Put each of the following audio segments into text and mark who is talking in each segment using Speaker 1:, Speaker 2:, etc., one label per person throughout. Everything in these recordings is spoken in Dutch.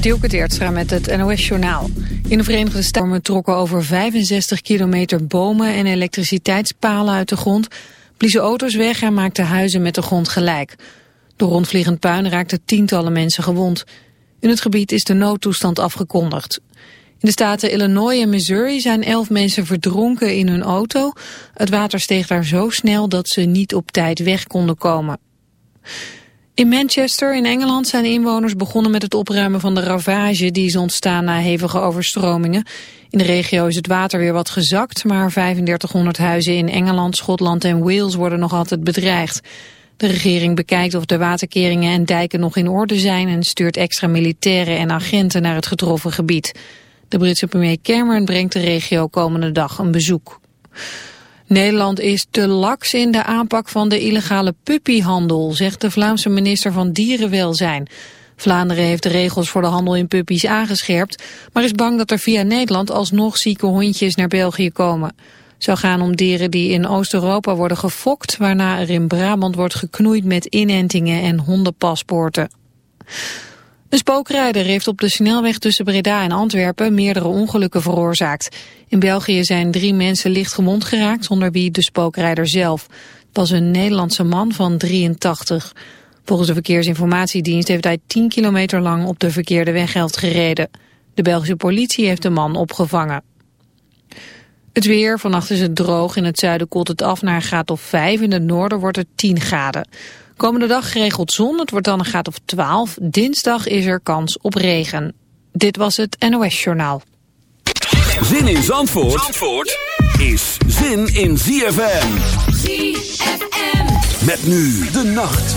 Speaker 1: Dielke Teertstra met het NOS-journaal. In de Verenigde Staten trokken over 65 kilometer bomen en elektriciteitspalen uit de grond, bliezen auto's weg en maakten huizen met de grond gelijk. Door rondvliegend puin raakten tientallen mensen gewond. In het gebied is de noodtoestand afgekondigd. In de staten Illinois en Missouri zijn elf mensen verdronken in hun auto. Het water steeg daar zo snel dat ze niet op tijd weg konden komen. In Manchester in Engeland zijn inwoners begonnen met het opruimen van de ravage die is ontstaan na hevige overstromingen. In de regio is het water weer wat gezakt, maar 3500 huizen in Engeland, Schotland en Wales worden nog altijd bedreigd. De regering bekijkt of de waterkeringen en dijken nog in orde zijn en stuurt extra militairen en agenten naar het getroffen gebied. De Britse premier Cameron brengt de regio komende dag een bezoek. Nederland is te laks in de aanpak van de illegale puppyhandel, zegt de Vlaamse minister van Dierenwelzijn. Vlaanderen heeft de regels voor de handel in puppies aangescherpt, maar is bang dat er via Nederland alsnog zieke hondjes naar België komen. Het zou gaan om dieren die in Oost-Europa worden gefokt, waarna er in Brabant wordt geknoeid met inentingen en hondenpaspoorten. Een spookrijder heeft op de snelweg tussen Breda en Antwerpen meerdere ongelukken veroorzaakt. In België zijn drie mensen licht gewond geraakt, zonder wie de spookrijder zelf. Het was een Nederlandse man van 83. Volgens de Verkeersinformatiedienst heeft hij 10 kilometer lang op de verkeerde weghelft gereden. De Belgische politie heeft de man opgevangen. Het weer, vannacht is het droog. In het zuiden koelt het af naar een graad of 5. In het noorden wordt het 10 graden. Komende dag geregeld zon, het wordt dan een graad of 12. Dinsdag is er kans op regen. Dit was het NOS Journaal.
Speaker 2: Zin in Zandvoort, Zandvoort is zin in ZFM. ZFM. Met nu de nacht.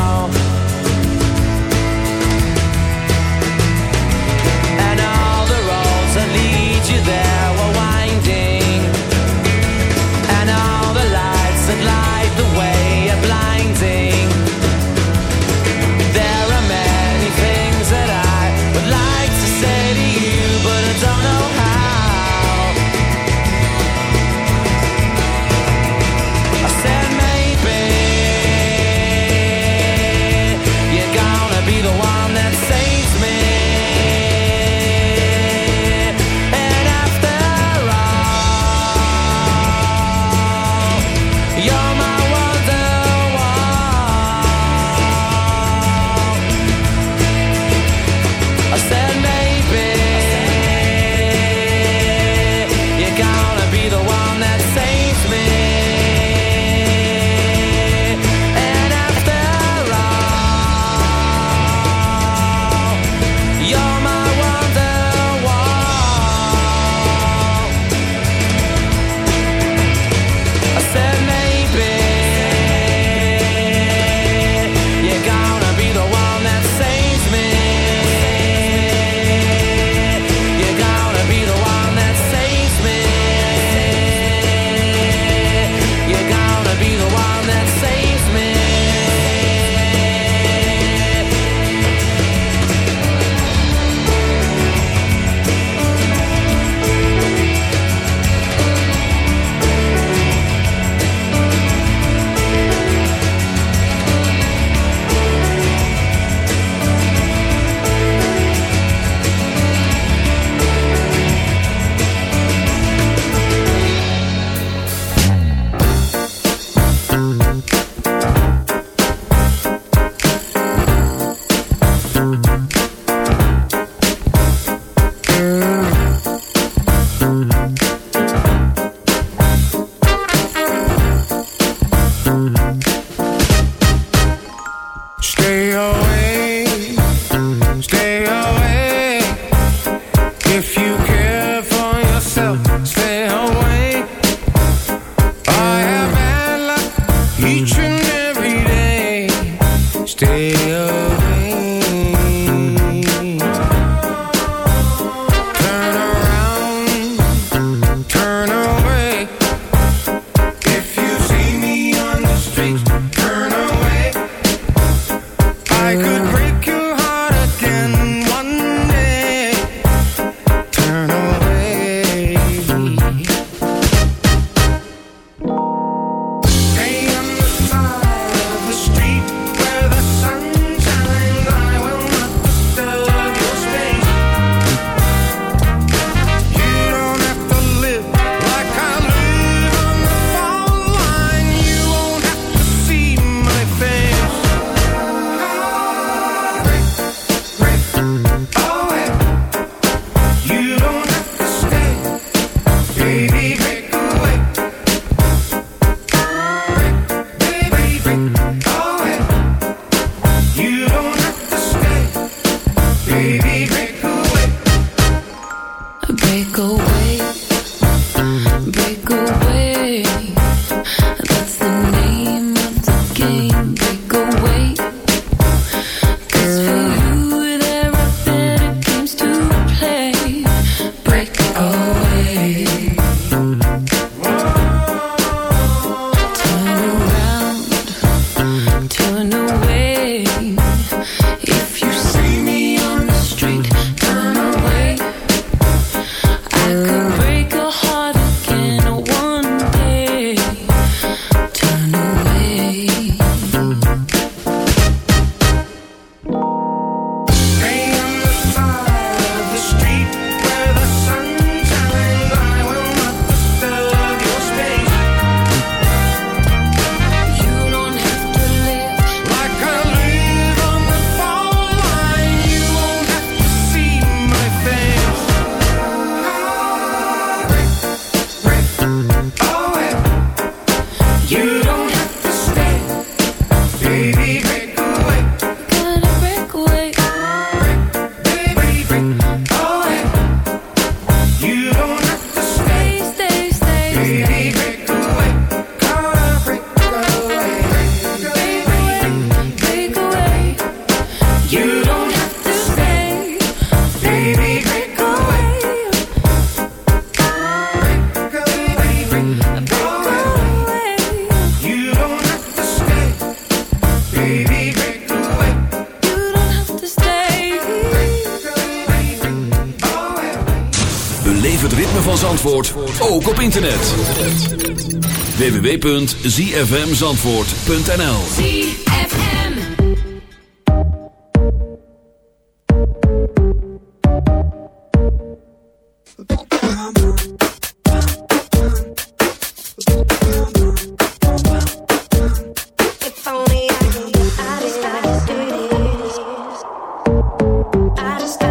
Speaker 3: Bye. www.zfmzandvoort.nl I just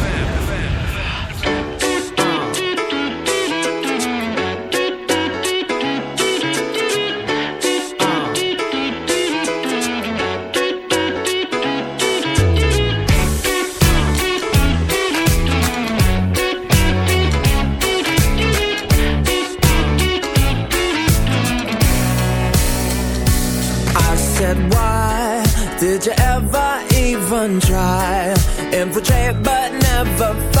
Speaker 3: Never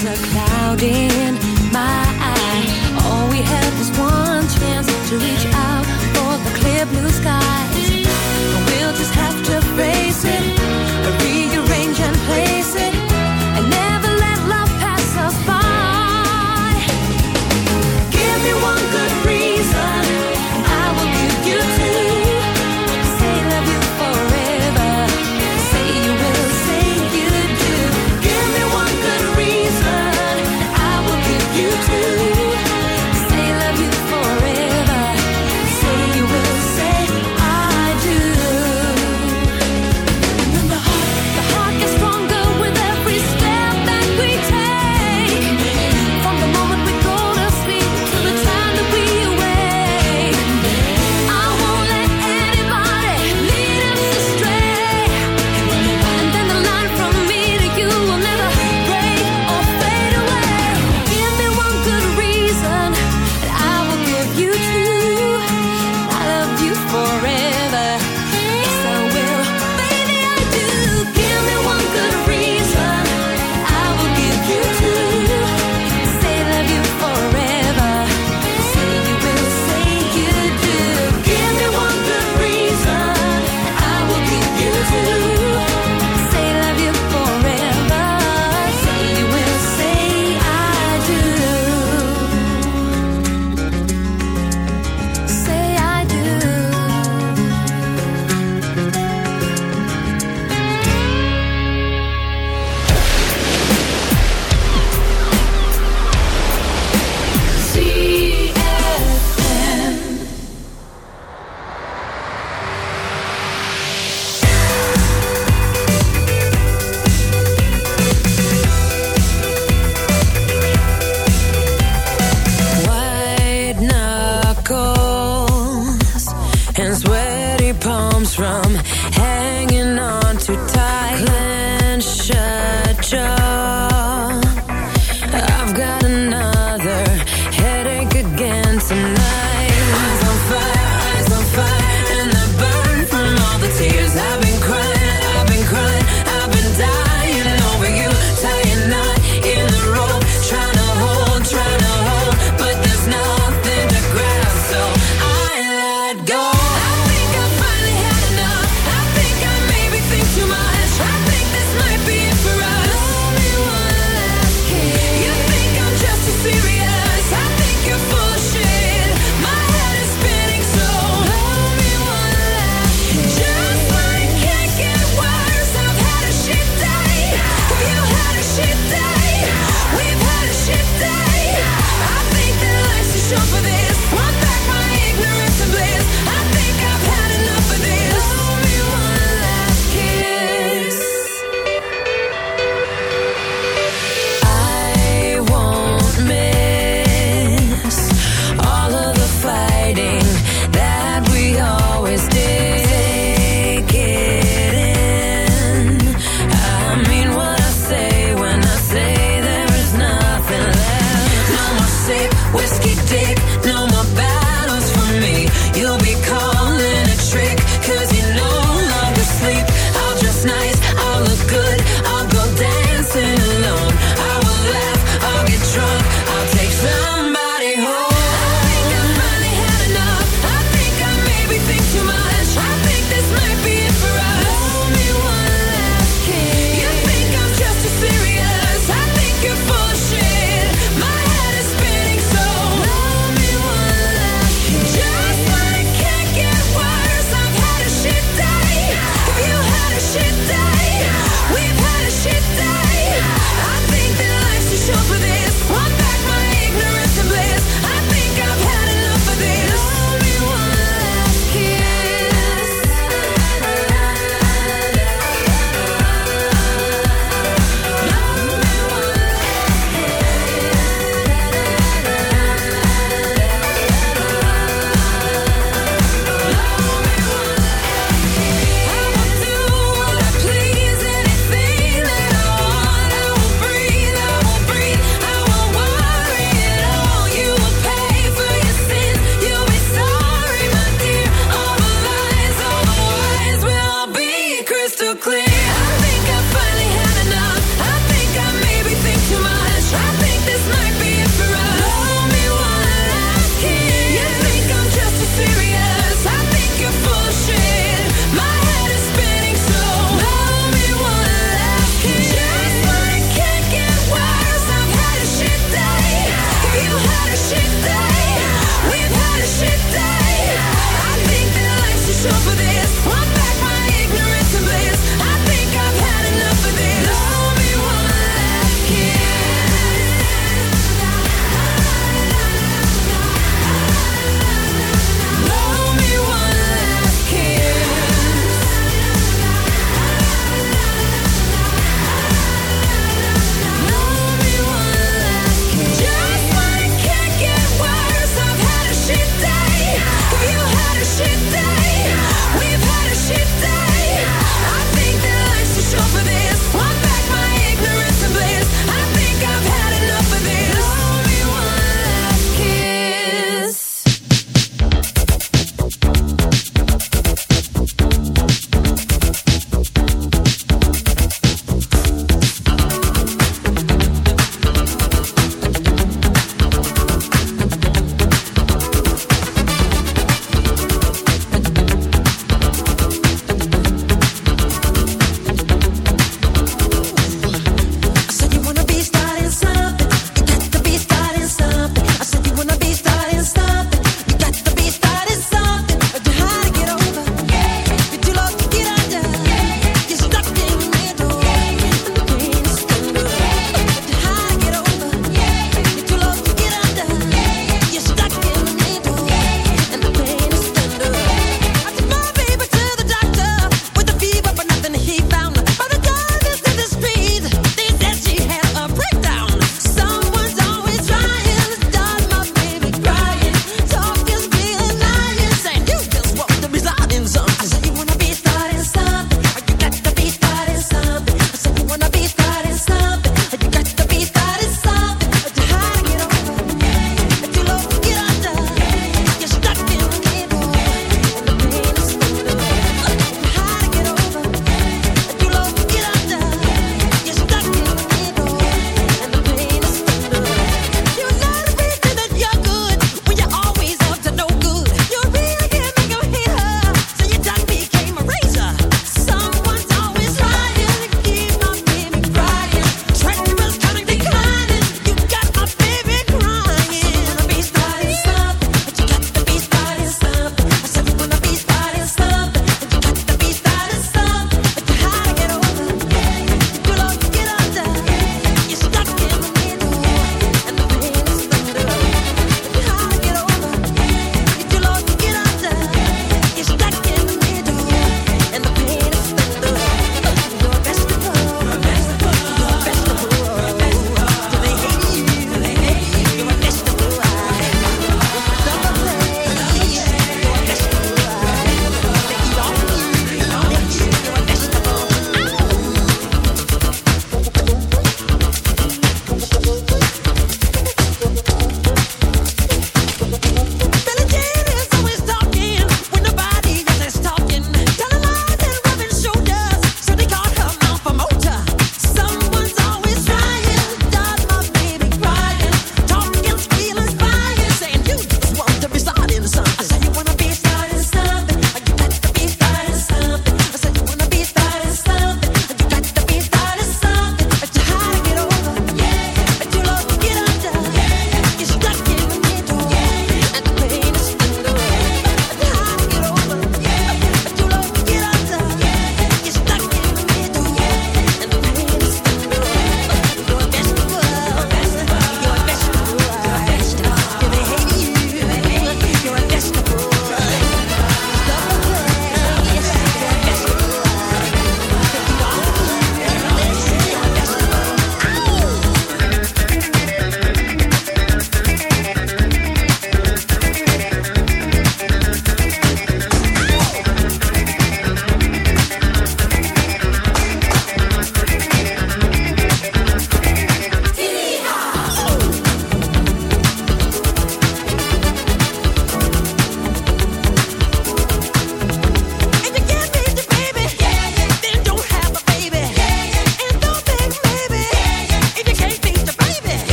Speaker 4: clouds clouding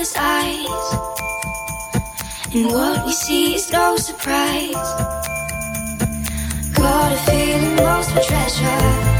Speaker 4: other's eyes. And what we see is
Speaker 3: no surprise. Got a feeling lost for treasure.